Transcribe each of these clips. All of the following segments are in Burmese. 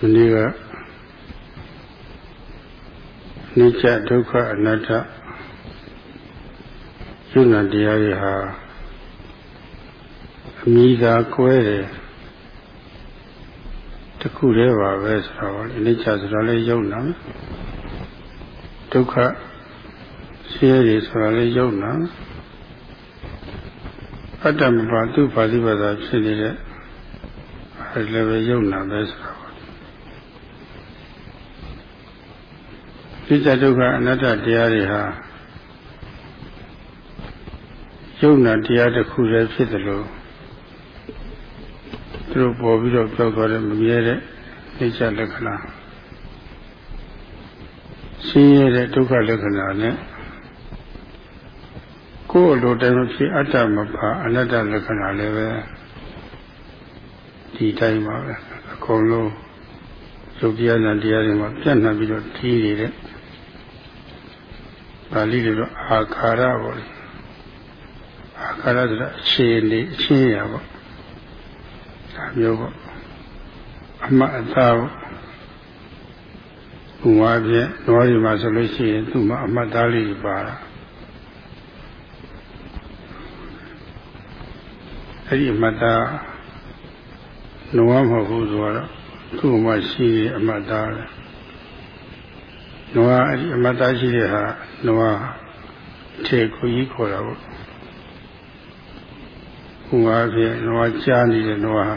မနေ့ကနိစ္စဒုက္ခအနတ္တယုံနာတရားတွေဟာအမိသာကွဲတယ်တခုတည်းပါပဲဆိုတော့အနိစ္စဆိုတာလည်းယုံနာဒုက္ခဆင်းရဲဆိုတာလည်းယုံနာအတ္တမပါသူပါဠိဘာသာဖြစ်နေတဲ့အဲလည်းပဲယုံနာပဲဆိုတော့ နိစ္စဒုက္ခအနတ္တတရားတွေဟာယုံနာတရားတစ်ခုတည်းဖြစ်တယ်လို့သူတို့ပေါ်ပြီးတော့ပြောသွားတဲ့မမြဲတဲ့နိစ္စလက္ခဏာဆင်းရဲတဲ့ဒုက္ခလက္ခဏာနဲ့ကိုယ်အလိုတိုင်းမဖြစ်အတ္တမပါအနတ္တလက္ခဏာလည်းပဲဒီတိုင်းပါပဲအကုန်လုံးယုတ်တရားနဲ့တရားတွေမှာပြန့်နှံ့ပြီးတော့ထီးနေတဲ့ ပါဠိလိုတော့အာခါရပေါ့လေအာခါရဆိုတာအခြေအနေအချင်းရပေါ့ဒါမျိုးပေါ့အမှတ်အသားပေါ့ဘုရားပြည့်တော်ရီမှာဆိုလို့ရှိရင်သူ့မှာအမှတ်သားလေးပါတာအဲ့ဒီအမှတ်သားလုံးဝမဟုတ်ဘူးဆိုတော့သူ့မှာရှိအမှတ်သားလေ နွားအဲ့ဒီအမတ္တရှိတဲ့ဟာနွားထေကိုကြီးခေါ်တာပေါ့ဟိုအားဖြင့်နွားကြားနေတဲ့နွား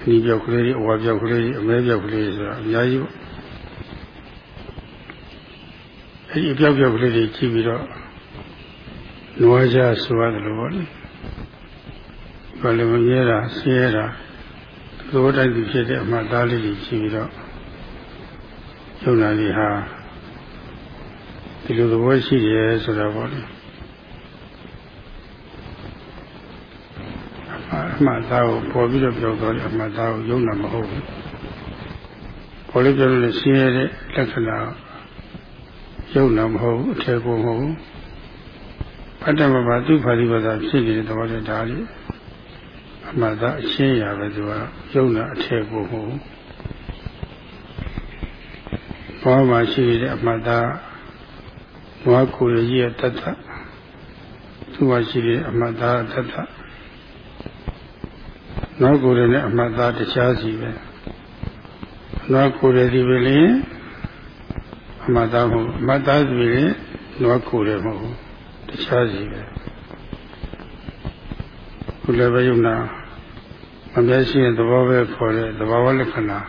အနီးပြောက်ကလေးအဝါပြောက်ကလေးအမဲပြောက်ကလေးဆိုတာအများကြီးပေါ့အဲ့ဒီအပြောက်ပြောက်ကလေးတွေကြည့်ပြီးတော့နွားကြားဆိုရတယ်လို့ပေါ့လေဘာလို့မမြဲတာဆင်းရဲတာသို့တိုင်းဖြစ်တဲ့အမှတ်သားလေးကြီးကြည့်ပြီးတော့ ယုံနာကြီးဟာဒီလိုသဘောရှိတယ်ဆိုတာပေါ့လေအမှန်သားကိုပေါ်ပြီးတော့ပြောတော့အမှန်သားကိုယုံနာမဟုတ်ဘူးပေါ်လို့ပြောလို့ရှင်းရတဲ့လက္ခဏာယုံနာမဟုတ်ဘူးအထေကိုမဟုတ်ဘူးအတ္တမဘာသူဖာတိပဒဖြစ်နေတဲ့သဘောနဲ့ဒါလေးအမှန်သားအရှင်းရပဲသူကယုံနာအထေကိုမဟုတ်ဘူး ဘောမှာရှိတဲ့အမှတ်သားဘဝကိုယ်ရဲ့တတ်တတ်သူ့မှာရှိတဲ့အမှတ်သားတတ်တတ်နောက်ကိုယ်ရဲ့အမှတ်သားတခြားစီပဲနောက်ကိုယ်ရဲ့ဒီပဲလေအမှတ်သားမဟုတ်အမှတ်သားစီလေနောက်ကိုယ်ရဲ့မဟုတ်တခြားစီပဲခုလည်းပဲယုံနာမမျက်ရှိတဲ့သဘောပဲခေါ်တဲ့သဘာဝလက္ခဏာ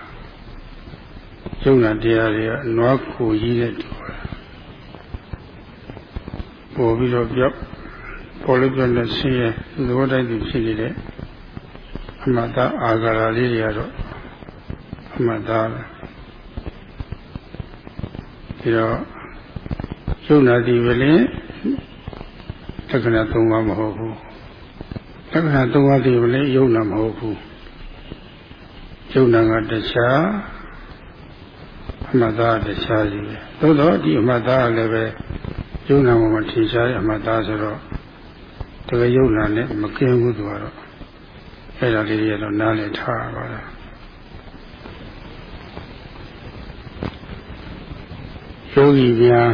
ယုံနာတရားတွေကနွားကိုကြီးတဲ့တူတယ်ပို့ပြီးတော့ပြောက်ပေါ်လို့ပြောတဲ့ဆင်းရဲသဘောတိုက်သူဖြစ်နေတဲ့အမှတ်သားအာဂရာလေးတွေကတော့အမှတ်သားပဲဒီတော့ယုံနာတည်ပဲလေလက္ခဏာ၃ပါးမဟုတ်ဘူးလက္ခဏာ၃ပါးတည်ပဲလေယုံနာမဟုတ်ဘူးယုံနာကတခြား အမှတ်သားတခြားစီပဲသို့တော့ဒီအမှတ်သားလည်းပဲယုံနာမှာထင်ရှားတဲ့အမှတ်သားဆိုတော့တကယ်ယုံနာနဲ့မကင်းဘူးသူကတော့အဲ့ဒါလေးတွေတော့နားလည်ထားပါလားယောဂီများ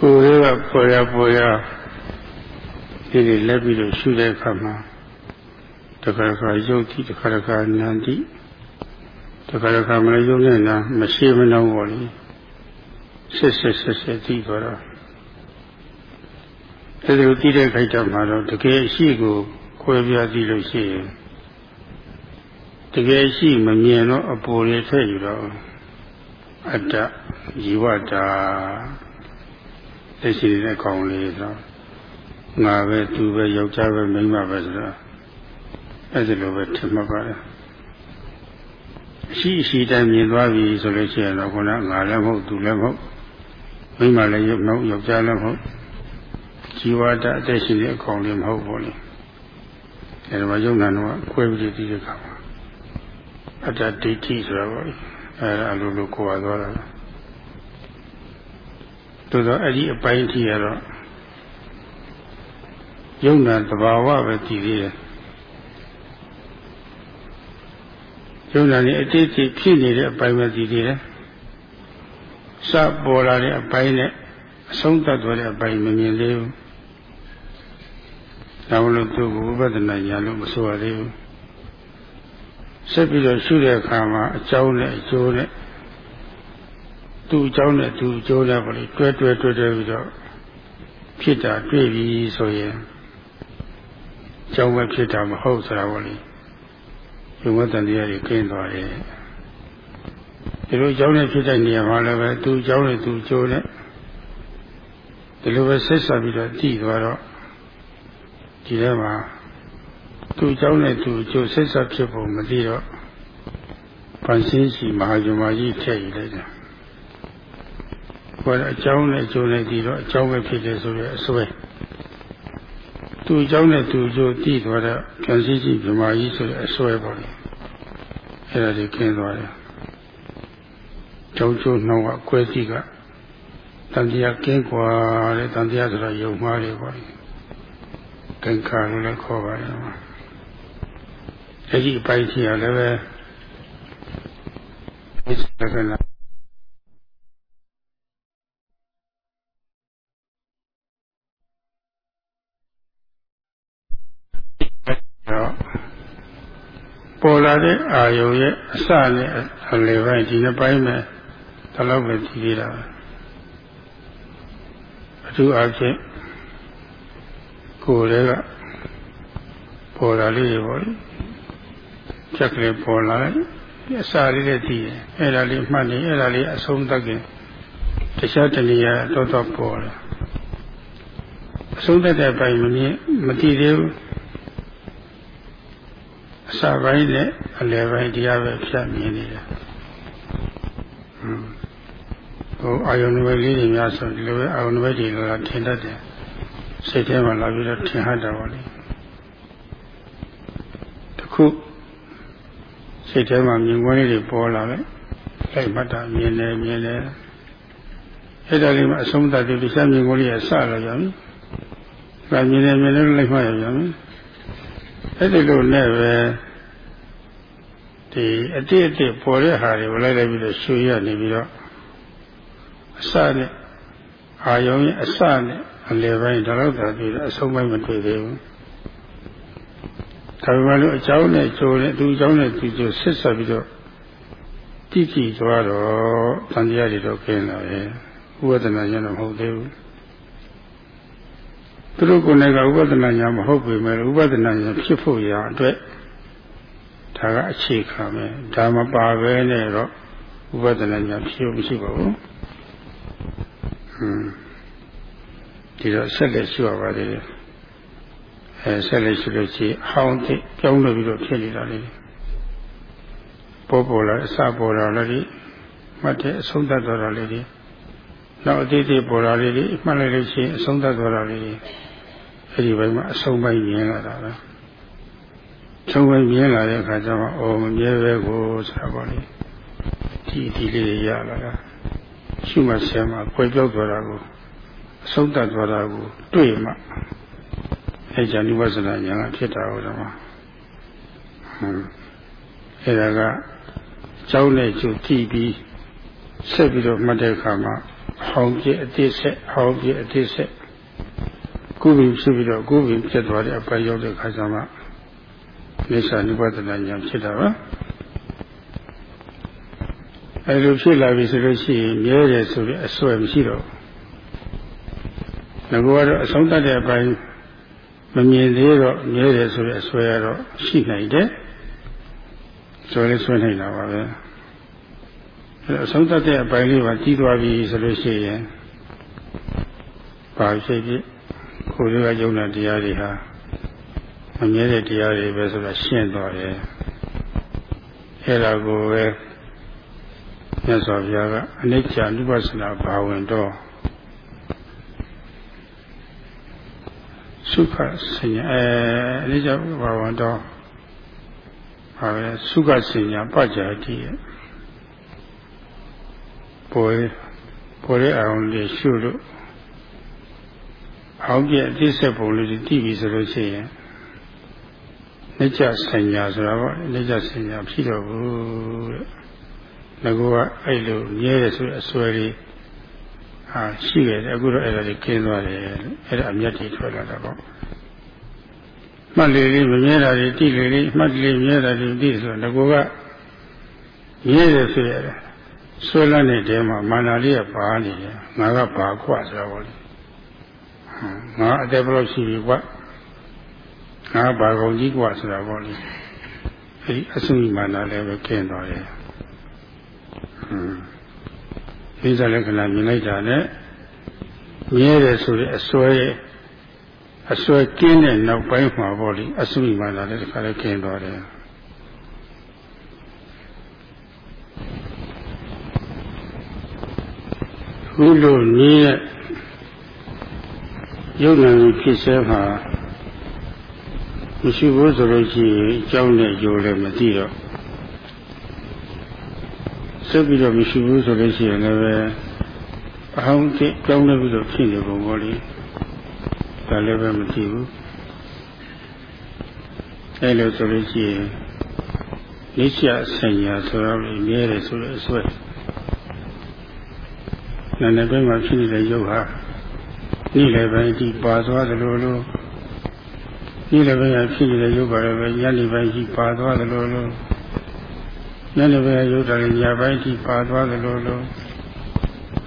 ကိုယ်ရဲ့ပေါ်ရပေါ်ရဒီလိုလက်ပြီးတော့ရှုတဲ့အခါမှာတခါတခါယုတ်တိတခါတခါနန္တိ တခါတခါမလည်းယုံနေတာမရှိမနှောင်းပါလေဆက်ဆက်ဆက်ဆက်သိသွားတော့အဲဒီလိုသိတဲ့ခိုက်တမှာတော့တကယ်ရှိကိုခွဲပြားသိလို့ရှိရင်တကယ်ရှိမမြင်တော့အပေါ်လေးထည့်ယူတော့အတ္တဇီဝတာသိရှိတဲ့ကောင်လေးဆိုငါပဲသူပဲယောက်ျားပဲမိန်းမပဲဆိုတော့အဲဒီလိုပဲထင်မှတ်ပါတယ် ရှိရှိတိုင်းမြင်သွားပြီဆိုလို့ရှိရင်တော့ခုနငါလည်းမဟုတ်သူလည်းမဟုတ်မိမလည်းရုပ်မဟုတ်ယောက်ျားလည်းမဟုတ်ဇီဝတအသက်ရှိတဲ့အကောင်လည်းမဟုတ်ဘူးလေအဲဒီမှာယုံနာတော့ခွဲပြီးတည်တဲ့ခါမှာအတ္တဒိဋ္ဌိဆိုတာပေါ့လေအဲအလိုလိုကိုယ်ပါသွားတာသို့တော့အဲ့ဒီအပိုင်းကြီးရတော့ယုံနာတဘာဝပဲတည်သေးတယ် ယုံနာနေအတိတ်ဖြစ်နေတဲ့အပိုင်းပဲတည်နေတယ်စပေါ်လာတဲ့အပိုင်းနဲ့အဆုံးသတ်သွားတဲ့အပိုင်းမမြင်သေးဘူးဒါမလို့သူ့ကိုဝိပဿနာညာလို့မဆိုရသေးဘူးဆက်ပြီးတော့ရှုတဲ့အခါမှာအကြောင်းနဲ့အကျိုးနဲ့သူ့အကြောင်းနဲ့သူ့အကျိုးနဲ့ပေါ့လေတွဲတွဲတွဲတွဲပြီးတော့ဖြစ်တာတွေ့ပြီဆိုရင်အကြောင်းပဲဖြစ်တာမဟုတ်ဆိုတာပေါ့လေ ဘုံဝတ္တန်တရားကြီးကျင်းသွားတယ်ဒီလိုအကြောင်းနဲ့ဖြစ်တဲ့နေရာမှာလည်းပဲသူ့အကြောင်းနဲ့သူ့အကျိုးနဲ့ဒီလိုပဲဆက်ဆက်ပြီးတော့တည်သွားတော့ဒီထဲမှာသူ့အကြောင်းနဲ့သူ့အကျိုးဆက်ဆက်ဖြစ်ဖို့မသိတော့ပန်ရှင်းရှိမဟာဇမကြီးထည့်ယူလိုက်တယ်ခေါ်တဲ့အကြောင်းနဲ့အကျိုးနဲ့ဒီတော့အကြောင်းပဲဖြစ်တယ်ဆိုရအစွဲ သူ့အကြောင်းနဲ့သူ့အကျိုးတည်သွားတဲ့ပြန်စည်းကြည့်ဗမာကြီးဆိုတဲ့အစွဲပေါ့လေအဲ့ဒါကြီးကျင်းသွားတယ်ကြောင်းကျိုးနှောင်းကကွဲစီကတန်တရားကင်းကွာတဲ့တန်တရားဆိုတော့ယုံမှားတယ်ပေါ့လေကင်္ခါလို့လည်းခေါ်ပါတယ်အဲ့ဒီအပိုင်းကြီးရလည်းပဲဒီစကနာ ပေါ်လာတဲ့အာယုံရဲ့အစနဲ့အလယ်ပိုင်းဒီနှစ်ပိုင်းပဲဒီလောက်ပဲကြည့်ရတာအထူးအားဖြင့်ကိုယ်တွေကပေါ်လာလေးပေါ့လေချက်ကလေးပေါ်လာတယ်အစာလေးနဲ့တည်တယ်အဲ့ဒါလေးမှတ်နေအဲ့ဒါလေးအဆုံးသတ်ခင်တခြားတနည်းတော့တော့ပေါ်လာအဆုံးသတ်တဲ့ပိုင်းမမြင်မတည်သေးဘူး အစပိုင်းနဲ့အလယ်ပိုင်းတရားပဲဖြတ်မြင်နေတယ်ဟိုအာယုန်ဝဲလေးတွေများဆိုဒီလိုပဲအာယုန်ဝဲတွေလာထင်တတ်တယ်စိတ်ထဲမှာလာပြီးတော့ထင်ဟတ်တာပါလေတခုစိတ်ထဲမှာမြင်ကွင်းလေးတွေပေါ်လာတယ်လိုက်မှတ်တာမြင်တယ်မြင်တယ်အဲ့ဒါလေးမှအဆုံးသတ်တယ်ဒီစမြင်ကွင်းလေးကစလာကြပြီဒါမြင်တယ်မြင်တယ်လိုက်မှတ်ရပြန်ပြီ အဲ့ဒီလိုနဲ့ပဲဒီအတိအတိပေါ်တဲ့ဟာတွေကိုလိုက်လိုက်ပြီးတော့ရှူရနေပြီးတော့အစနဲ့အာယုံရဲ့အစနဲ့အလယ်ပိုင်းဒါတော့သာပြီးတော့အဆုံးပိုင်းမတွေ့သေးဘူးဒါပေမဲ့လို့အကြောင်းနဲ့ကြိုးနဲ့သူအကြောင်းနဲ့သူကြိုးဆက်ဆက်ပြီးတော့တိတိသွားတော့တန်တရားတွေတော့ခင်းလာရဲ့ဥပဒနာရတော့မဟုတ်သေးဘူး သူတို့ကိုယ်နဲ့ကဥပဒနာညာမဟုတ်ပေမဲ့ဥပဒနာညာဖြစ်ဖို့ရာအတွက်ဒါကအခြေခံပဲဒါမပါပဲနဲ့တော့ဥပဒနာညာဖြစ်မရှိပါဘူးဟွန်းဒီတော့ဆက်လက်ရှိရပါသေးတယ်အဲဆက်လက်ရှိလို့ရှိဟောင်းတဲ့ကြောင်းလို့ပြီးတော့ဖြစ်နေတာလေပေါ်ပေါ်လာအစပေါ်လာလည်းမှတ်တဲ့အဆုံးသတ်သွားတာလေနောက်အတိတ်ပေါ်လာလေးတွေမှတ်လိုက်လို့ရှိရင်အဆုံးသတ်သွားတာလေး အဲ့ဒီဘက်မှာအဆုံးပိုင်းမြင်လာတာပဲဆုံးပိုင်းမြင်လာတဲ့အခါကျတော့အော်မမြဲပဲကိုဆိုတာပေါ့လေဒီဒီလေးရလာတာရှုမှဆရာမှာကြွယ်ပြောက်သွားတာကိုအဆုံးသတ်သွားတာကိုတွေ့မှအဲကြောင့်နိဝသနာညာကဖြစ်တာဟုတ်တယ်မှာဟမ်အဲဒါကကျောင်းနဲ့ကျူကြည့်ပြီးဆက်ပြီးတော့မှတ်တဲ့အခါမှာဟောင်းပြအတိဆက်ဟောင်းပြအတိဆက် ကုပြီးဖြစ်ပြီးတော့ကုပြီးဖြစ်သွားတဲ့အပိုင်းရောက်တဲ့အခါကျမှနိစ္စနိဝသနာညာဖြစ်တာပါအဲလိုဖြစ်လာပြီဆိုလို့ရှိရင်မြဲတယ်ဆိုတဲ့အစွဲမရှိတော့ငါကတော့အဆုံးတတ်တဲ့အပိုင်းမမြင်သေးတော့မြဲတယ်ဆိုတဲ့အစွဲကတော့ရှိနိုင်တယ်ဆိုလဲဆွဲနိုင်တာပါပဲအဲအဆုံးတတ်တဲ့အပိုင်းလေးပါကြီးသွားပြီဆိုလို့ရှိရင်ပါရှိဖြစ် ကိုယ်တွေကယုံနာတရားတွေဟာမမြဲတဲ့တရားတွေပဲဆိုတာရှင်းသွားတယ်အဲဒါကိုပဲမြတ်စွာဘုရားကအနိစ္စနုပသနာဘာဝင်တော့သုခဆင်ညာအဲအနိစ္စဘာဝင်တော့ဘာပဲသုခဆင်ညာပัจจာတိရဲ့ပေါ်ပေါ်တဲ့အောင်လေးရှုလို့ အောင်ပြည့်အသိဆက်ပုံလေးတည်ပြီဆိုလို့ရှိရင်နိစ္စဆင်ညာဆိုတာပေါ့နိစ္စဆင်ညာဖြစ်တော့ဘူးတဲ့ငါကအဲ့လိုမြဲတယ်ဆိုတဲ့အစွဲလေးဟာရှိခဲ့တယ်အခုတော့အဲ့ဒါလေးကျင်းသွားတယ်အဲ့ဒါအမျက်တွေထွက်လာတာပေါ့မှတ်လေလေးမမြဲတာတွေတိလေလေးမှတ်လေမြဲတာတွေတိဆိုတော့ငါကမြဲတယ်ဆိုရတယ်ဆွဲလန်းတဲ့တဲမှာမာနာလေးကပါနေတယ်ငါကပါခွဆိုတာပေါ့လေ ငါအသက်ဘယ်လောက်ရှိပြီကွငါဘာကုန်ကြီးကွဆိုတာပေါ့လေအဲဒီအဆုမာနာလည်းပဲကျင်းသွားတယ်ဟွန်းဒီစားလက္ခဏာမြင်လိုက်တာနဲ့မြဲတယ်ဆိုတဲ့အစွဲရဲ့အစွဲကင်းတဲ့နောက်ပိုင်းမှာပေါ့လေအဆုမာနာလည်းတစ်ခါလည်းကျင်းသွားတယ်ခုလိုနည်းရဲ့ ယုံနာကိုဖြစ်စေမှာမရှိဘူးဆိုလို့ရှိရင်အကြောင်းနဲ့ယိုလည်းမသိတော့ဆက်ပြီးတော့မရှိဘူးဆိုလို့ရှိရင်လည်းအဟောင်းကျကြောင်းလည်းပြီးတော့ဖြစ်နေပုံပေါ်လေဒါလည်းပဲမသိဘူးအဲလိုဆိုလို့ရှိရင်နိစ္စဆင်ညာဆိုတော့မြဲတယ်ဆိုတဲ့အစွဲနာနေပိုင်းမှာဖြစ်နေတဲ့ယုတ်ဟာ နေ့လည်းပိုင်းဒီပါသွားသလိုလိုနေ့လည်းပိုင်းဖြစ်နေတဲ့ယုတ်ပါလည်းပဲညနေပိုင်းဒီပါသွားသလိုလိုညနေပိုင်းယုတ်တယ်ညပိုင်းဒီပါသွားသလိုလို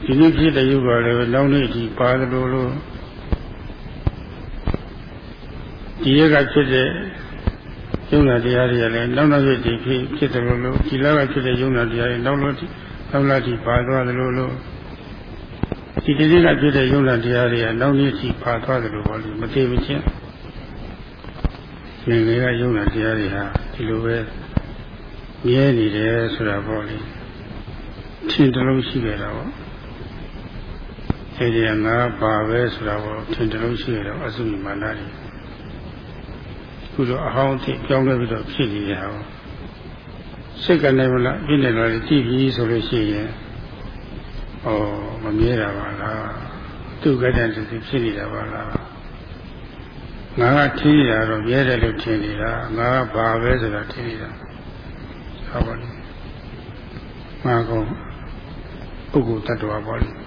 ဒီနေ့ဖြစ်တဲ့ယုတ်ပါလည်းပဲနောက်နေ့ဒီပါသလိုလိုဒီရက်ကဖြစ်တဲ့ယုံနာတရားတွေကလည်းနောက်နောက်ဖြစ်ဖြစ်ဖြစ်တယ်လို့လို့ဒီလကဖြစ်တဲ့ယုံနာတရားတွေနောက်လို့နောက်လာဒီပါသွားတယ်လို့လို့ ဒီတည်းကဖြစ်တဲ့ယုံနာတရားတွေကနောက်နေ့ထိပါသွားတယ်လို့ပြောလို့မသိမချင်းရှင်တွေကယုံနာတရားတွေဟာဒီလိုပဲမြဲနေတယ်ဆိုတာပေါ့လေထင်တလုံးရှိကြတာပေါ့အဲဒီကငါပါပဲဆိုတာပေါ့ထင်တလုံးရှိရတော့အစုမာနတွေခုတော့အဟောင်းအသစ်ပြောင်းလဲပြီးတော့ဖြစ်နေတာပေါ့စိတ်ကနေမလားပြည့်နေတော့ကြည့်ပြီးဆိုလို့ရှိရင် ဩမမြဲတာပါလားသူကတည်းကဖြစ်နေတာပါလားငါကထင်းနေတာတော့မြဲတယ်လို့ထင်နေတာငါကဘာပဲဆိုတာထင်နေတာဟုတ်ပါလိမ့်ငါကောပုဂ္ဂိုလ်တ attva ပါလိမ့်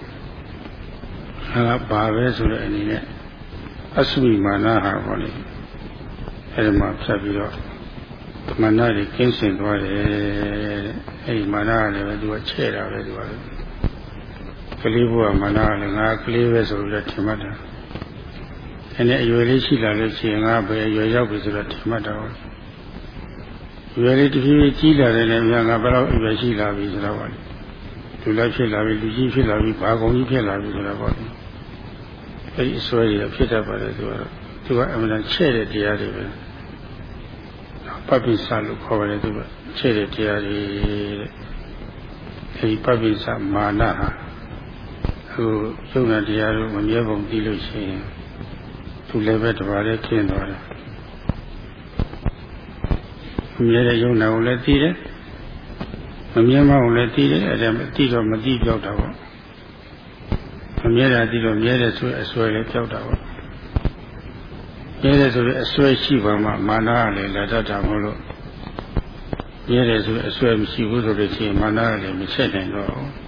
ငါကဘာပဲဆိုတဲ့အနေနဲ့အဆုမာနဟာပါလိမ့်အဲဒီမှာဖြတ်ပြီးတော့မာနတွေကင်းစင်သွားတယ်အဲဒီမာနကလည်းပဲသူကချဲ့တာပဲသူက ကလေးဘုရားမနာလည်းငါကလေးပဲဆိုပြီးတော့ထင်မှတ်တာ။အဲဒီအရွယ်လေးရှိလာလို့ရှိရင်ငါပဲအရွယ်ရောက်ပြီဆိုတော့ထင်မှတ်တာ။အရွယ်လေးတစ်ဖြည်းဖြည်းကြီးလာတယ်လည်းငါငါဘယ်တော့အရွယ်ရှိလာပြီဆိုတော့ပါလေ။လူလည်းဖြစ်လာပြီလူကြီးဖြစ်လာပြီဘာကုန်ကြီးဖြစ်လာပြီဆိုတော့ပါလေ။အဲဒီအစွဲရဖြစ်တတ်ပါတယ်သူကတော့သူကအမှန်တန်ချဲ့တဲ့တရားတွေပဲ။ပပိစလို့ခေါ်ပါတယ်သူကချဲ့တဲ့တရားတွေတဲ့။အဲဒီပပိစမာနဟာ သူယုံနာတရားတို့မမြဲပုံသိလို့ရှိရင်သူလည်းပဲတပါးလေးကျင်းသွားတယ်မမြဲတဲ့ယုံနာကိုလည်းသိတယ်မမြဲမအောင်လည်းသိတယ်အဲ့ဒါမသိတော့မသိပြောက်တာပေါ့မမြဲတာသိတော့မြဲတယ်ဆိုအစွဲလည်းပြောက်တာပေါ့မြဲတယ်ဆိုတဲ့အစွဲရှိပါမှမာနကလည်းလက်တတ်တာမဟုတ်လို့မြဲတယ်ဆိုအစွဲမရှိဘူးဆိုလို့ရှိရင်မာနကလည်းမချက်နိုင်တော့ဘူး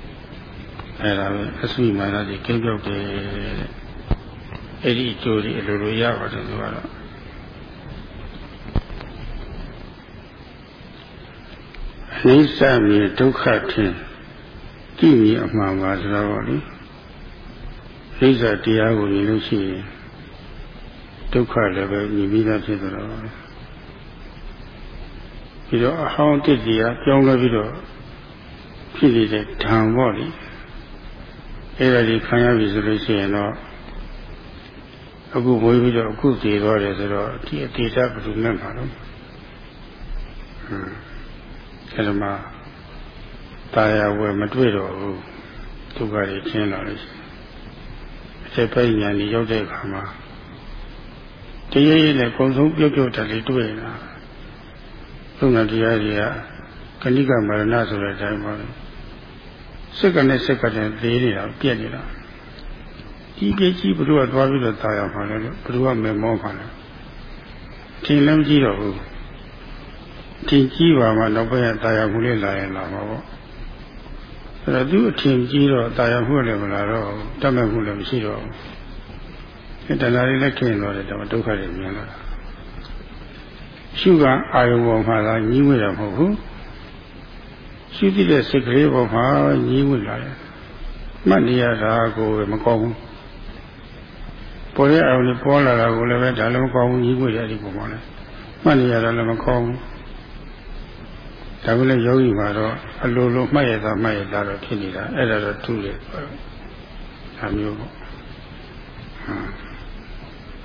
အဲဒါပဲအဆုမာနကြီးကင်းပြောက်တယ်အဲ့ဒီအကျိုးတွေအလိုလိုရပါတယ်သူကတော့အိသမြေဒုက္ခထင်ကြည့်မြင်အမှန်ပါဆိုတော့လေအိသတရားကိုမြင်လို့ရှိရင်ဒုက္ခလည်းပဲမြင်ပြီးသားဖြစ်တော့ပြီးတော့အဟောင်းတစ်တရားပြောင်းလဲပြီးတော့ဖြစ်နေတဲ့ဓာန်ပေါ့လေ အဲ့ဒါကြီးခံရပြီဆိုလို့ရှိရင်တော့အခုမွေးပြီးတော့အခုတည်သွားတယ်ဆိုတော့ဒီအတေတဘယ်လိုနဲ့မှာတော့ဟွန်းအဲ့ဒါမှတာယာဝယ်မတွေ့တော့ဘူးဒုက္ခတွေချင်းလာလို့ရှိရင်အချက်ပိုင်ညာနေရောက်တဲ့အခါမှာတရေရည်နဲ့ပုံဆုံးပြုတ်ပြုတ်တယ်လေးတွေ့လာလုံနာတရားတွေကကဏိကမရဏဆိုတဲ့အတိုင်းပါပဲ စိတ်ကနဲ့စိတ်ကနဲ့သေးနေတာပြက်နေတာဒီပြကြီးဘုရားသွားပြီးတော့တာယာမှာလဲဘုရားမေမောမှာလဲထင်လည်းမကြည့်တော့ဘူးထင်ကြီးပါမှနောက်ပိုင်းတာယာမှုလေးလာရင်လာမှာပေါ့အဲ့တော့သူအထင်ကြီးတော့တာယာမှုလည်းမလာတော့တတ်မဲ့မှုလည်းမရှိတော့ဘူးတဏှာတွေလည်းခင်းတော့တယ်ဒါမှဒုက္ခတွေမြင်လာတာရှုကအာယုံပေါ်မှာသာညီးဝဲတာမဟုတ်ဘူး ရှုသိတဲ့စိတ်ကလေးပေါ်မှာညီးဝဲလာတယ်မှတ်နေရတာကိုမကောင်းဘူးပေါ်တဲ့အာရုံနဲ့ပေါ်လာတာကိုလည်းပဲဒါလည်းမကောင်းဘူးညီးဝဲတဲ့ဒီပုံမှာလည်းမှတ်နေရတာလည်းမကောင်းဘူးဒါကလည်းယောဂီမှာတော့အလိုလိုမှတ်ရတာမှတ်ရတာတော့ဖြစ်နေတာအဲ့ဒါတော့ထူးတယ်ဒါမျိုးပေါ့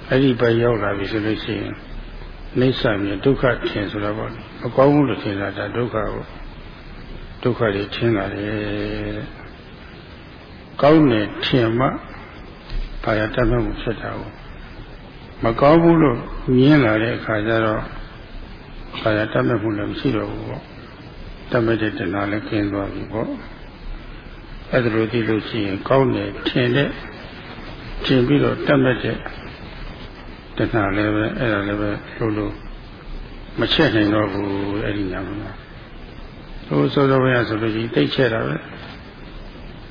အဲ့ဒီပဲရောက်လာပြီဆိုလို့ရှိရင်နိစ္စမြင်ဒုက္ခထင်ဆိုတာပေါ့မကောင်းဘူးလို့ထင်တာဒါဒုက္ခကို ဒုက္ခတွေထင်လာတယ်ကောင်းတယ်ထင်မှဘာရတတ်မှမှုဖြစ်တာကိုမကောင်းဘူးလို့မြင်လာတဲ့အခါကျတော့ဘာရတတ်မှမှုလည်းမရှိတော့ဘူးပေါ့တတ်မှတဲ့တဏှာလည်းကျင်းသွားပြီပေါ့အဲ့ဒါလိုကြည့်လို့ရှိရင်ကောင်းတယ်ထင်တဲ့ထင်ပြီးတော့တတ်မှတဲ့တဏှာလည်းပဲအဲ့ဒါလည်းပဲလို့လို့မချက်နိုင်တော့ဘူးအဲ့ဒီညာမှာ ဟိုစောစောဘယ်ဆိုလို့ရှိရင်တိတ်ချက်တာပဲ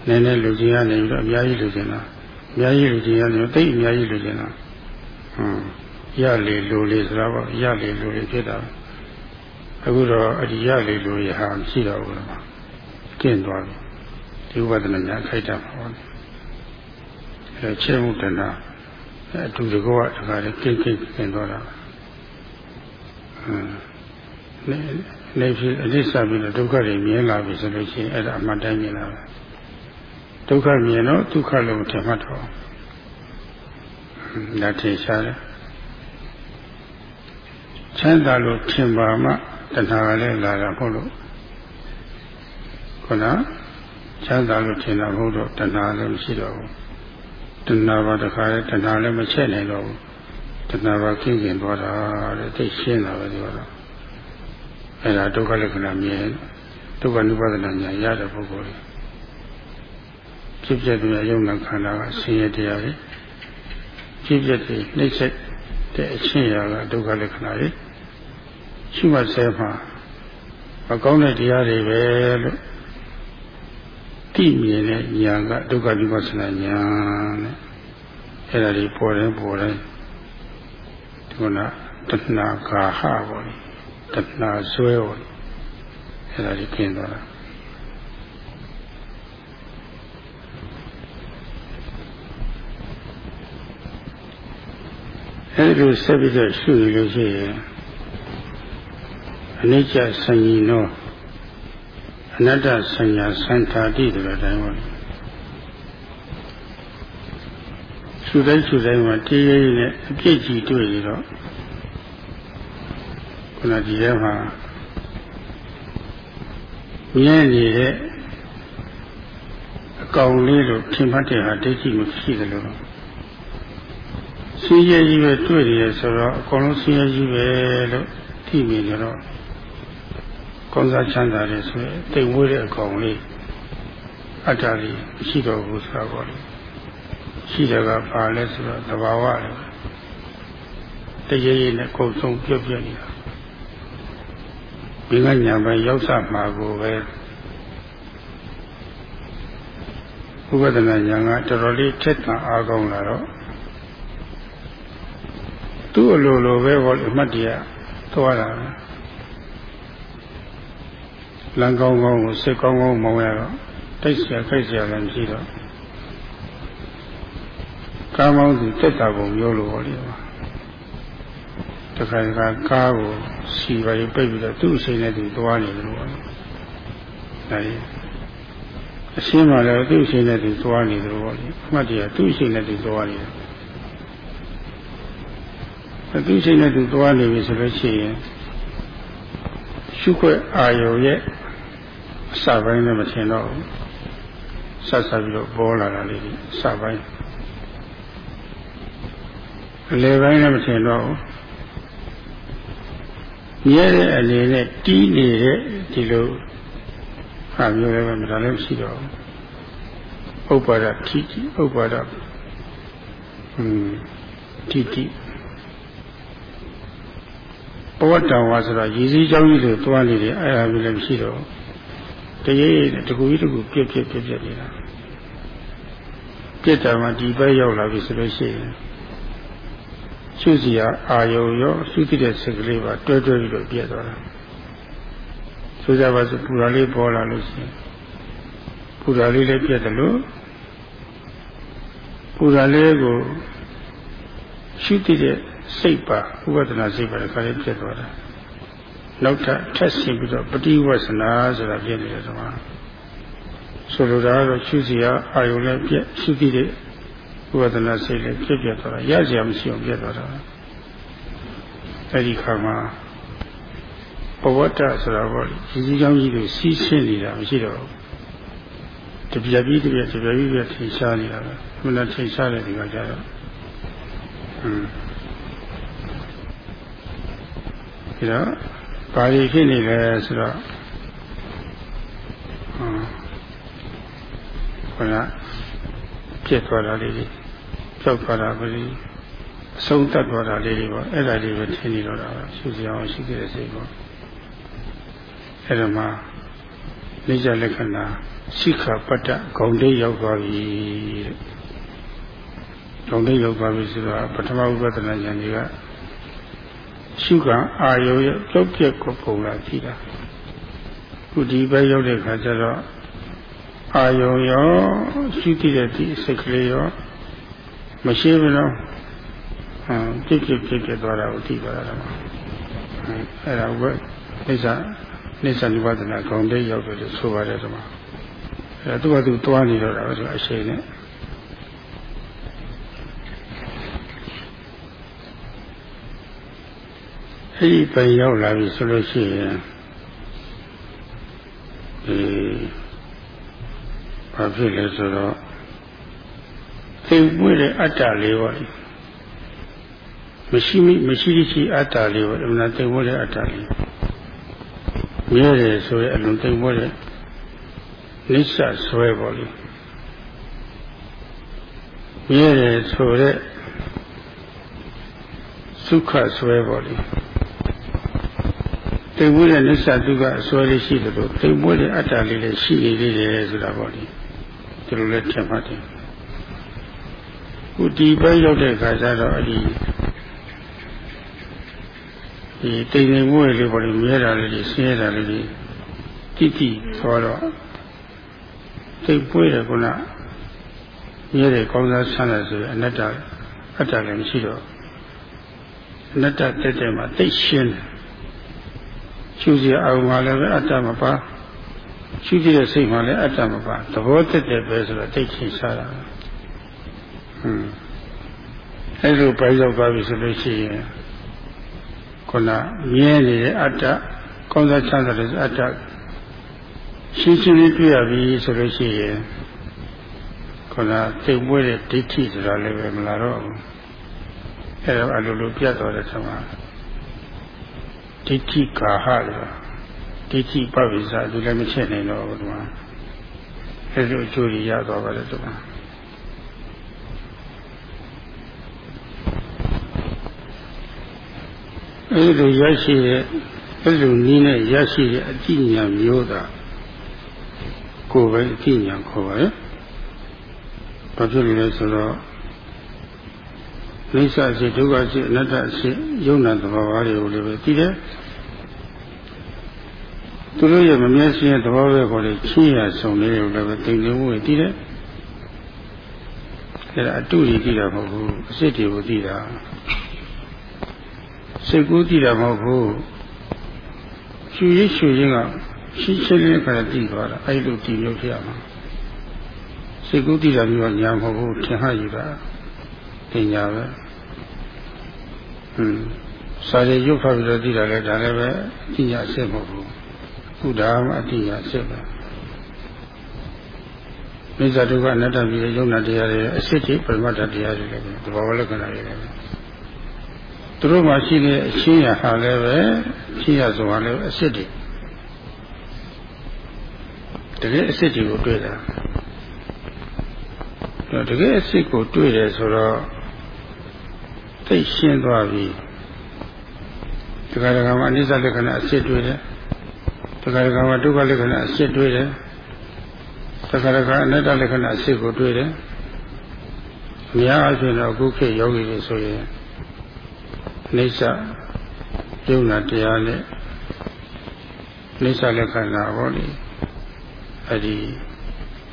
နည်းနည်းလူကြီးကနေပြီးတော့အများကြီးလူကျင်တာအများကြီးလူကြီးကနေတိတ်အများကြီးလူကျင်တာဟွန်းရလေလူလေဆိုတာပေါ့ရလေလူလေဖြစ်တာအခုတော့အဒီရလေလူရဟာမရှိတော့ဘူးလားကျင့်သွားပြီဒီဝဒနာညာခိုက်တာပါဘောအဲချေမှုတဏအတူတကောကတခါလေကိတ်ကိတ်ကျင့်သွားတာဟ မ်နေဖြစ်အလိစ္စပြီးတော့ဒုက္ခတွေမြင်လာပြီဆိုလို့ရှိရင်အဲ့ဒါအမှန်တိုင်းမြင်လာတယ်ဒုက္ခမြင်တော့ဒုက္ခလို့ထင်မှတ်တော့ဒါထင်ရှားတယ်ချမ်းသာလို့ထင်ပါမှတဏှာကလည်းလာတာမဟုတ်လို့ခုနချမ်းသာလို့ထင်တာမဟုတ်တော့တဏှာလည်းမရှိတော့ဘူးတဏှာပါတခါလဲတဏှာလည်းမချက်နိုင်တော့ဘူးတဏှာပါကျင့်ကျင်သွားတာတဲ့သိရှင်းတာပဲဒီကတော့ အဲ့ဒါဒုက္ခလက္ခဏာမြင်ဒုက္ခနုပါဒနာညာရတဲ့ပုဂ္ဂိုလ်ဖြစ်ပြတဲ့ယုံနာခန္ဓာကဆင်းရဲတရားတွေဖြစ်ပြတဲ့နှိမ့်ဆက်တဲ့အချင်းရာကဒုက္ခလက္ခဏာတွေရှိမှဆဲမှာမကောင်းတဲ့တရားတွေပဲလို့သိမြင်တဲ့ဉာဏ်ကဒုက္ခဝိပဿနာဉာဏ်နဲ့အဲ့ဒါဒီပေါ်တယ်ပေါ်တယ်ဒီကတဏှာဂါဟပေါ့လေ တဏှာဆွဲပေါ့အဲ့ဒါဒီကျင်းသွားတာအဲ့ဒီဆက်ပြီးတော့ရှုရလို့ရှိရင်အနိစ္စဆင်ញနောအနတ္တဆင်ညာစံထာတိဆိုတဲ့အတိုင်းပါရှုတိုင်းရှုတိုင်းမှာတည်ရည်နဲ့အပြည့်ကြီးတွေ့ရတော့ ခုနဒီထဲမှာမြဲနေတဲ့အကောင်လေးလို့ထင်မှတ်တဲ့ဟာဒိဋ္ဌိမရှိသလိုဆင်းရဲကြီးပဲတွေ့ရတယ်ဆိုတော့အကောင်လုံးဆင်းရဲကြီးပဲလို့သိမြင်ကြတော့ကောင်းစားချမ်းသာတယ်ဆိုရင်တိမ်ဝေးတဲ့အကောင်လေးအတ္တလေးရှိတော့ဘူးဆိုတာပေါ့လေရှိတယ်ကပါလဲဆိုတော့သဘာဝလေတရေရေနဲ့ကုံဆုံးပြုတ်ပြနေတာ ပင်ကညာပဲရောက်စမှာကိုပဲဥပဒနာညာကတော်တော်လေးထက်သန်အားကောင်းလာတော့သူ့အလိုလိုပဲဟောအမှတ်တရသွားတာလမ်းကောင်းကောင်းကိုစိတ်ကောင်းကောင်းမောင်းရတော့တိတ်ဆရာခိုက်ဆရာလည်းမရှိတော့ကားမောင်းသူတက်တာကိုပြောလို့ဟောလေပါတခါတခါကားကို စီပါရီပိတ်ပြီးတော့သူ့အချိန်နဲ့သူသွားနေတယ်လို့ဟောဒါကြီးအရှင်းမှလည်းသူ့အချိန်နဲ့သူသွားနေတယ်လို့ဟောလေအမှတ်တရသူ့အချိန်နဲ့သူသွားနေတယ်သူ့အချိန်နဲ့သူသွားနေပြီဆိုလို့ရှိရင်ရှုခွက်အာယုရဲ့အစပိုင်းလည်းမထင်တော့ဘူးဆက်ဆက်ပြီးတော့ပေါ်လာတာလေးအစပိုင်းအလယ်ပိုင်းလည်းမထင်တော့ဘူး ရဲတဲ့အလေနဲ့တီးနေတဲ့ဒီလိုဟာမျိုးလည်းမဒါလည်းရှိတော့ဥပ္ပါဒထိတိဥပ္ပါဒอืมထိတိဘဝတောင်ဝါဆိုတော့ရည်စည်းကြောင်းကြီးဆိုသွားနေတယ်အဲ့ဒါမျိုးလည်းရှိတော့တရေတကူကြီးတကူပြက်ပြက်ပြက်ပြက်နေတာပြက်တာမှဒီဘက်ရောက်လာပြီဆိုလို့ရှိရင် ရှုစီရအာယုံရောရှုသိတဲ့စိတ်ကလေးပါတွဲတွဲပြီးတော့ပြက်သွားတာဆိုကြပါစို့ပူရာလေးပေါ်လာလို့ရှိရင်ပူရာလေးလည်းပြက်တယ်လို့ပူရာလေးကိုရှုသိတဲ့စိတ်ပါဥပဒနာစိတ်ပါလည်းခါလေးပြက်သွားတာနောက်ထပ်ထပ်ဆင်ပြီးတော့ပฏิဝဆနာဆိုတာပြည့်နေတယ်ဆိုမှာဆိုလိုတာကတော့ရှုစီရအာယုံလည်းပြည့်ရှုသိတဲ့ ဥပဒနာစိတ်လည်းပြည့်ပြတ်သွားတာရစရာမရှိအောင်ပြတ်သွားတာအဲဒီခါမှာဘဝတ္တဆိုတာပေါ့ရည်ကြီးကောင်းကြီးတွေစီးဆင်းနေတာမရှိတော့ဘူးတပြက်ပြီးတပြက်တပြက်ပြီးပြထင်ရှားနေတာပဲမနထင်ရှားတဲ့ဒီကကြတော့ဟွန်းဒီတော့ဘာကြီးဖြစ်နေလဲဆိုတော့ဟွန်းခဏပြက်သွားတာလေး တွေကြောက်သွားတာပဲလေအဆုံးတတ်သွားတာလေးတွေပေါ့အဲ့ဒါလေးပဲထင်နေတော့တာပဲရှုစရာရှိခဲ့တဲ့စိတ်ပေါ့အဲ့ဒါမှနေကြလက္ခဏာရှိခပတ္တဂုံတိတ်ရောက်သွားပြီတဲ့ဂုံတိတ်ရောက်သွားပြီဆိုတော့ပထမဥပဒနာဉာဏ်ကြီးကရှုကအာယုရဲ့ကြောက်ပြက်ကိုပုံလာကြည့်တာခုဒီဘက်ရောက်တဲ့ခါကျတော့အာယုရောရှိတည်တဲ့ဒီစိတ်ကလေးရော မရှိဘူးနော်ဟမ်ပြစ်ပြစ်ပြစ်ပြသွားတာကိုသိသွားတာမှာအဲ့ဒါဘယ်အိစ္ဆာနိစ္စနိဗ္ဗာန်ကောင်းတဲ့ရောက်တယ်လို့ဆိုပါတယ်ဒီမှာအဲ့ဒါသူကသူတွားနေတော့တာပဲဆိုအရှိန်နဲ့အဲ့ဒီပိုင်ရောက်လာပြီဆိုလို့ရှိရင်ဒီဘာဖြစ်လဲဆိုတော့ သိပွေတဲ့အတ္တလေးပေါ့မရှိမရှိရှိအတ္တလေးပေါ့အမှန်သိပွေတဲ့အတ္တလေးမြဲတယ်ဆိုရင်အလုံးသိပွေတဲ့နိစ္စဆွဲပေါ့လေမြဲတယ်ဆိုတဲ့ဒုက္ခဆွဲပေါ့လေသိပွေတဲ့နိစ္စဒုက္ခအဆွဲလေးရှိတယ်လို့သိပွေတဲ့အတ္တလေးလည်းရှိနေသေးတယ်ဆိုတာပေါ့လေဒီလိုလဲထင်ပါတယ် ခုဒီဘက်ရောက်တဲ့ခါကျတော့အဲ့ဒီဒီတိမ်နေမှုလေးပေါ်လို့မြဲတာလေးကြီးဆင်းရဲတာလေးကြီးတိတိဆိုတော့သိပွေးတယ်ခုနမြဲတယ်ကောင်းစားဆန်းတယ်ဆိုရင်အနတ္တအတ္တလည်းမရှိတော့အနတ္တတက်တဲ့မှာသိရှင်းတယ်ရှုစီအောင်မှာလည်းပဲအတ္တမပါရှုကြည့်တဲ့စိတ်မှလည်းအတ္တမပါသဘောတက်တယ်ပဲဆိုတော့သိချင်းရှားတာဟွန်း အဲ့လိုပဲရောက်သွားပြီဆိုလို့ရှိရင်ခုနမြဲနေတဲ့အတ္တကောင်းစားချမ်းသာတဲ့အတ္တရှင်းရှင်းလေးတွေ့ရပြီဆိုလို့ရှိရင်ခုနသိမွေးတဲ့ဒိဋ္ဌိဆိုတာလည်းပဲမလာတော့ဘူးအဲ့တော့အလိုလိုပြတ်သွားတဲ့ဆံမှာဒိဋ္ဌိကာဟလို့ဒိဋ္ဌိပဝိဇ္ဇာဒီလည်းမချက်နိုင်တော့ဘူးဒီမှာအဲ့လိုအကျိုးကြီးရသွားပါတယ်ဒီမှာ အဲ့လိုရရှိတဲ့အဲ့လိုနည်းနဲ့ရရှိတဲ့အကြည့်ဉာဏ်မျိုးသာကိုယ်ပဲအကြည့်ဉာဏ်ခေါ်ပါရဲ့။ဘာဖြစ်လို့လဲဆိုတော့လိစ္ဆာစိတ်ဒုက္ခစိတ်အနတ္တစိတ်ယုံနာသဘာဝတွေကိုလည်းပဲသိတယ်။သူတို့ရဲ့မမြဲစင်းတဲ့သဘောပဲခေါ်တယ်ချင်းရဆုံလေးကိုလည်းပဲသိနေမှုသိတယ်။အဲ့ဒါအတုကြီးသိတာမဟုတ်ဘူးအစစ်တွေကိုသိတာ။ စိတ်ကူးတည်တာမဟုတ်ဘူးရှူရရှူရင်းကရှိချင်းလေးခါတည်သွားတာအဲ့လိုတည်လို့ဖြစ်ရမှာစိတ်ကူးတည်တာမျိုးညာမဟုတ်ဘူးထင်ဟယူတာတင်ညာပဲဟွန်းစာရရုပ်ဖတ်ပြီးတော့တည်တာလဲဒါလည်းပဲအတိညာအစစ်မဟုတ်ဘူးခုဒါမှအတိညာအစစ်ပဲမိစ္ဆာဒုက္ခအနတ္တပြည်ရုံနာတရားတွေအစစ်ကြီးပရမတ္တတရားတွေလည်းသဘောလက္ခဏာတွေလည်း သူတို့မှာရှိတဲ့အချင်းရဟာလည်းပဲချင်းရဆိုတာလည်းအစ်စ်တွေတကယ်အစ်စ်တွေကိုတွေ့တာတကယ်အစ်စ်ကိုတွေ့တယ်ဆိုတော့သိရှင်းသွားပြီတခါတခါမှာအနိစ္စလက္ခဏာအစစ်တွေ့တယ်တခါတခါမှာဒုက္ခလက္ခဏာအစစ်တွေ့တယ်တခါတခါအနတ္တလက္ခဏာအစစ်ကိုတွေ့တယ်အများအားဖြင့်တော့အခုခေတ်ယောဂီတွေဆိုရင် အိဋ္ဌယုံနာတရားနဲ့အိဋ္ဌလက္ခဏာဟောလေအဲ့ဒီ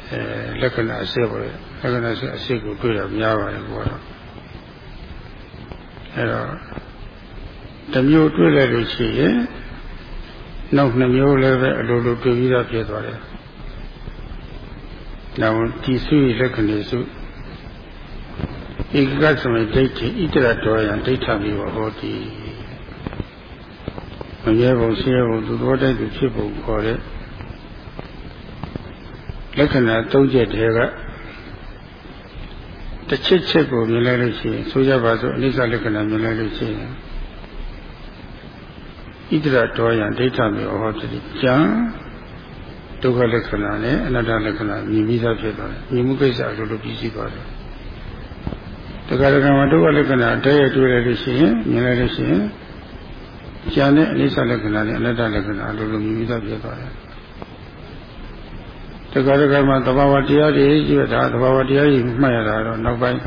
အဲလက္ခဏာအစစ်ပေါ်လက္ခဏာအစစ်ကိုတွေ့ရများပါတယ်ဘောတော့အဲ့တော့တမျိုးတွေ့လိုက်လို့ရှိရင်နောက်နှစ်မျိုးလည်းပဲအလိုလိုတွေ့ပြီးတော့ဖြစ်သွားတယ်။နောက်ဒီစုလက္ခဏာစု ဧကကသမဒိဋ္ဌိဣတရတော်ယံဒိဋ္ဌမိဟောတိမမြဲပုံဆင်းရဲပုံသူတော်တိုက်သူဖြစ်ပုံခေါ်တဲ့လက္ခဏာ၃ချက်တည်းကတစ်ချက်ချက်ကိုမြင်လိုက်လို့ရှိရင်ဆိုကြပါစို့အနိစ္စလက္ခဏာမြင်လိုက်လို့ရှိရင်ဣတရတော်ယံဒိဋ္ဌမိဟောတိကြံဒုက္ခလက္ခဏာနဲ့အနတ္တလက္ခဏာမြင်ပြီးသားဖြစ်သွားတယ်မြင်မှုကိစ္စအလိုလိုပြီးစီးသွားတယ် တခါတခါမှာဒုက္ခလက္ခဏာတည်းရတွေ့ရလို့ရှိရင်မြင်လိုက်လို့ရှိရင်ကျန်တဲ့အနိစ္စလက္ခဏာနဲ့အနတ္တလက္ခဏာအလိုလိုမြင်ပြီးသားဖြစ်သွားတယ်တခါတခါမှာသဘာဝတရားတွေကြည့်တာသဘာဝတရားကြီးမှတ်ရတာတော့နောက်ပိုင်း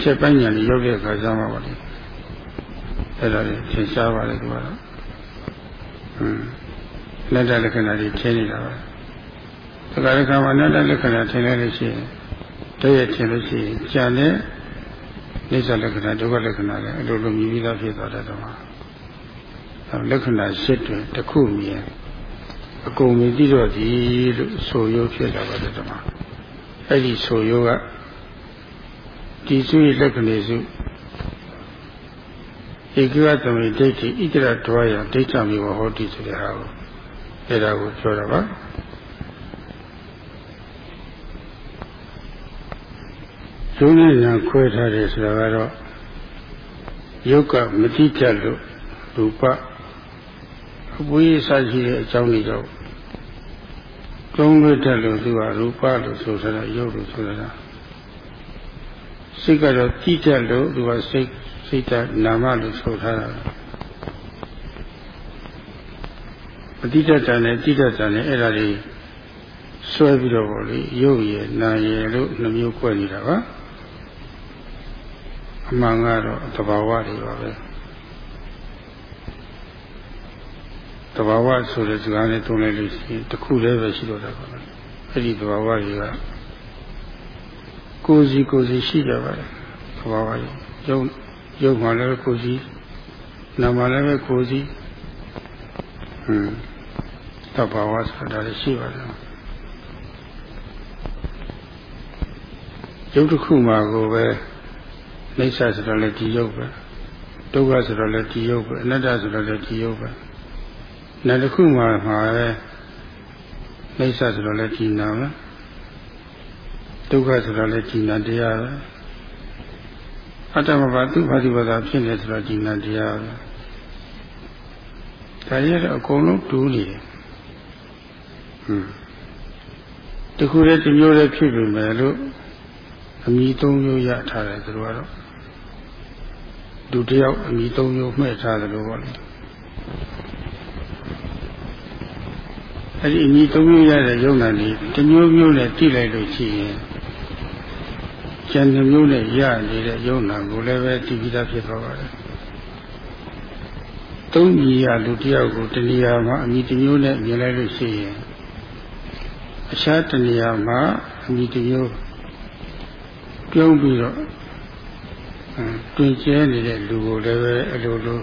ချက်ပိုင်းညာကြီးရောက်တဲ့အခါကျမှပါလေအဲ့ဒါလေးသင်ရှားပါလေဒီကတော့ဟွန်းလက်တလက္ခဏာတွေထင်းနေတာပါတခါတခါမှာလက်တလက္ခဏာထင်းလိုက်လို့ရှိရင်တည့်ရထင်းလို့ရှိရင်ကျန်တဲ့ နိစ္စလက္ခဏာဒုက္ခလက္ခဏာလည်းအလိုလိုမြည်ပြီးသားဖြစ်သွားတဲ့တော့အဲလက္ခဏာရှစ်တွင်တစ်ခုမြင်အကုန်မြည်ပြီးတော့ဒီလို့ဆိုရိုးဖြစ်လာပါတယ်တော့အဲ့ဒီဆိုရိုးကဒီစုရဲ့လက္ခဏာစုဧကဝသမိဒိဋ္ဌိဣတရဒွါယဒိဋ္ဌမိဝဟောတိဆိုတဲ့ဟာကိုအဲ့ဒါကိုပြောတာပါ ဇုံနဲ့ညာခွဲထားတယ်ဆိုတာကတော့ယုတ်ကမတိကြလို့ရူပအပွေးစရှိတဲ့အကြောင်းတွေကြောင့်ကျုံးလွတ်တယ်လို့သူကရူပလို့ဆိုဆိုတာယုတ်လို့ဆိုတာစိတ်ကတော့တိကြလို့သူကစိတ်စိတ်တနာမလို့ဆိုထားတာအတိတ္တနဲ့တိတ္တနဲ့အဲ့ဒါတွေဆွဲပြီးတော့ဗောလေရုပ်ရည်နာရည်လို့နှမျိုးကွက်နေတာပါ အမှန်ကတော့သဘာဝတွေပါပဲသဘာဝဆိုတဲ့စကားနဲ့တုံးလိုက်လို့ရှိရင်တစ်ခုတည်းပဲရှိတော့တာပါအဲ့ဒီသဘာဝတွေကကိုယ်စီကိုယ်စီရှိကြပါတယ်သဘာဝကြီးရုပ်ရုပ်မှလည်းကိုယ်စီနာမလည်းပဲကိုယ်စီဟွန်းသဘာဝဆိုတာလည်းရှိပါတယ်ရုပ်တစ်ခုမှာကိုပဲ နိစ္စဆိုတော့လည်းဒီရုပ်ပဲဒုက္ခဆိုတော့လည်းဒီရုပ်ပဲအနတ္တဆိုတော့လည်းဒီရုပ်ပဲနာတစ်ခုမှာမှာပဲနိစ္စဆိုတော့လည်းဒီနာပဲဒုက္ခဆိုတော့လည်းဒီနာတရားပဲအတ္တမဘာသူဘာတိဘာသာဖြစ်နေဆိုတော့ဒီနာတရားပဲဒါရတော့အကုန်လုံးတူးနေတယ်ဟွန်းတခုတည်းတစ်မျိုးတည်းဖြစ်ပြီမယ်လို့အမိသုံးမျိုးရထားတယ်သူတို့ကတော့ ဒုတယောက်အမိသုံးမျိုးမှဲ့ထားတယ်လို့ပေါ့လေအဲ့ဒီအမိသုံးမျိုးရတဲ့ယုံနာလေးတစ်မျိုးမျိုးနဲ့တိလိုက်လို့ရှိရင်ကျန်တစ်မျိုးနဲ့ရနေတဲ့ယုံနာကိုလည်းပဲတည်ပြီးသားဖြစ်သွားပါတယ်သုံးညီရလူတယောက်ကိုတဏှာမှာအမိတစ်မျိုးနဲ့မြင်လိုက်လို့ရှိရင်အခြားတဏှာမှာအမိတစ်မျိုးပြုံးပြီးတော့ တွင်ကျဲနေတဲ့လူကိုလည်းပဲအလိုလို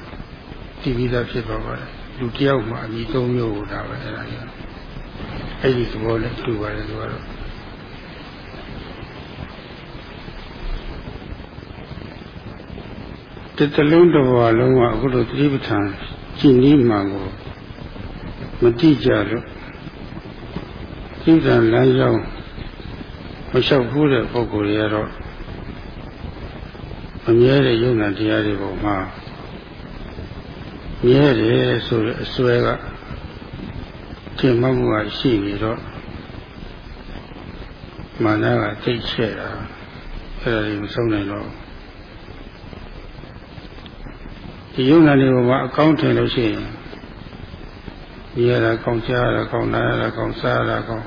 တည်ပြီးသားဖြစ်သွားပါတယ်လူတယောက်မှအမိသုံးမျိုးကိုဒါပဲအဲ့ဒါကြီးအဲ့ဒီသဘောနဲ့တူပါတယ်သူကတော့တတလုံးတစ်ဘဝလုံးကအခုလိုသတိပဋ္ဌာန်ကျင့်ပြီးမှကိုမတိကြလို့သတိပဋ္ဌာန်လမ်းကြောင်းမလျှောက်ဘူးတဲ့ပုဂ္ဂိုလ်တွေကတော့ မမြဲတဲ့ယုံနာတရားတွေပေါ်မှာမြဲတယ်ဆိုတဲ့အစွဲကထင်မှတ်မှုကရှိနေတော့မာနကသိချဲ့တာအဲ့ဒါကြီးမဆုံးနိုင်တော့ဒီယုံနာတွေပေါ်မှာအကောင်းထင်လို့ရှိရင်ဒီရတာကောင်းကြားရတာကောင်းနားရတာကောင်းစားရတာကောင်း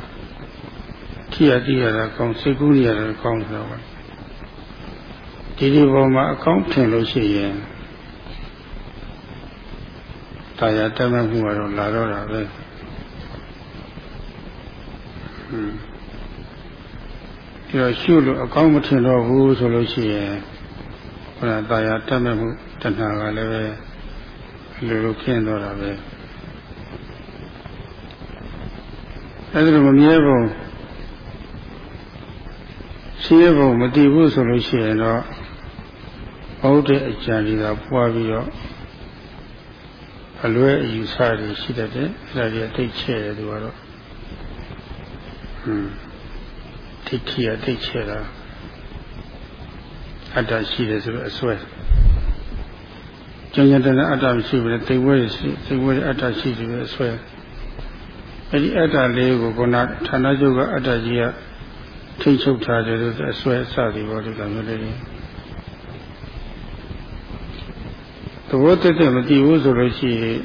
ထိရတိရတာကောင်းစိတ်ကူးရတာကောင်းဆိုတော့ ဒီဒီပေါ်မှာအကောင်းထင်လို့ရှိရင်တာယာတက်မဲ့မှုကတော့လာတော့တာပဲဟွန်းဒီတော့ရှုလို့အကောင်းမထင်တော့ဘူးဆိုလို့ရှိရင်ဟောတာယာတက်မဲ့မှုတဏှာကလည်းပဲလူလိုခင်းတော့တာပဲအဲဒီလိုမမြဲပုံရှိရပုံမတည်ဘူးဆိုလို့ရှိရင်တော့ ဘုဒ္ဓအကြံကြီးကပွားပြီးတော့အလွဲအယူဆတွေရှိတတ်တယ်အဲဒါတွေအသိချဲ့တယ်သူကတော့ဟွန်းဒိဋ္ဌိအသိချဲ့တာအတ္တရှိတယ်ဆိုတော့အစွဲကျန်ကျန်တဲ့အတ္တမရှိဘူးလေသိဝဲရှိသိဝဲအတ္တရှိတယ်ပဲအစွဲအဲ့ဒီအတ္တလေးကိုခုနဌာနချုပ်ကအတ္တကြီးကထိတ်ချုပ်ထားတယ်လို့အစွဲအစသည်ပေါ်ဒီကမျိုးလေး သဘောတည်းမကြည့်ဘူးဆိုလို့ရှိရင်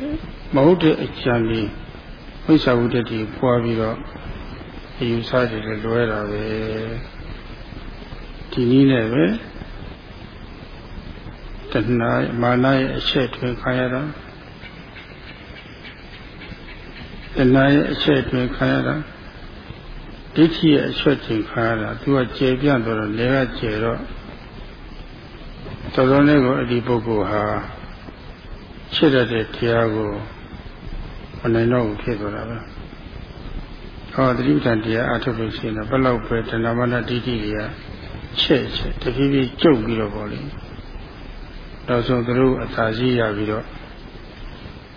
မဟုတ်တဲ့အကြံလေးဝိသဝုတ္တိပွားပြီးတော့အယူဆတွေလည်းလွဲတာပဲဒီနည်းနဲ့ပဲတဏှာမာနရဲ့အချက်ထွင်ခံရတာတဏှာရဲ့အချက်ထွင်ခံရတာဒိဋ္ဌိရဲ့အချက်ထွင်ခံရတာသူကကျေပြန့်တော့လေကကျေတော့တော်တော်လေးကိုအဒီပုဂ္ဂိုလ်ဟာ ချစ်ရတဲ့တရားကိုမနိုင်တော့ဘူးဖြစ်သွားတာပဲဟောတတိပဋ္ဌာန်တရားအထုတ်လို့ရှိရင်ဘယ်လောက်ပဲတဏမာနဒိဋ္ဌိတွေကချက်ချက်တဖြည်းဖြည်းကျုပ်ပြီးတော့ပေါ့လေနောက်ဆုံးသူတို့အသာရှိရပြီးတော့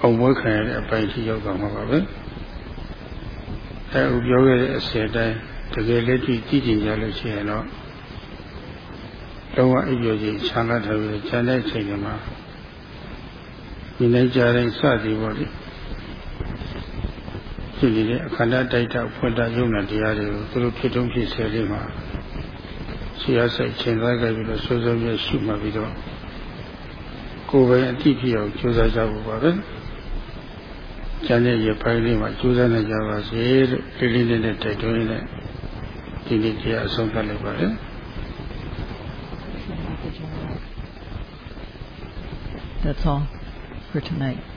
အောင်ပွဲခံရတဲ့အပိုင်းထိရောက်သွားမှာပါပဲအဲဥပြောခဲ့တဲ့အစီအတိုင်းတကယ်လက်တွေ့ကြည့်ကြကြလို့ရှိရင်တော့လုံးဝအိပ်ပျော်ခြင်းချမ်းသာတယ်ပြီးကျန်တဲ့ချိန်တွေမှာ ဒီနေ့ကြတဲ့စသည်ပေါ့လေဖြစ်နေတဲ့အခန္ဓာတိုက်တာဖွင့်တာယုံနာတရားတွေကိုသူတို့ဖြစ်တုံးဖြစ်ဆဲလေးမှာဆရာစိတ်ချိန်သားကြပြီးတော့စိုးစိုးမြဲရှိမှပြီးတော့ကိုယ်ပဲအတိဖြစ်အောင်ကြိုးစားကြဖို့ပါပဲကျန်တဲ့ရပိုင်းလေးမှာကြိုးစားနိုင်ကြပါစေလို့လေးလေးနဲ့တိုက်တွန်းနေဒီနေ့တရားအဆုံးသတ်လိုက်ပါလေ That's all for tonight.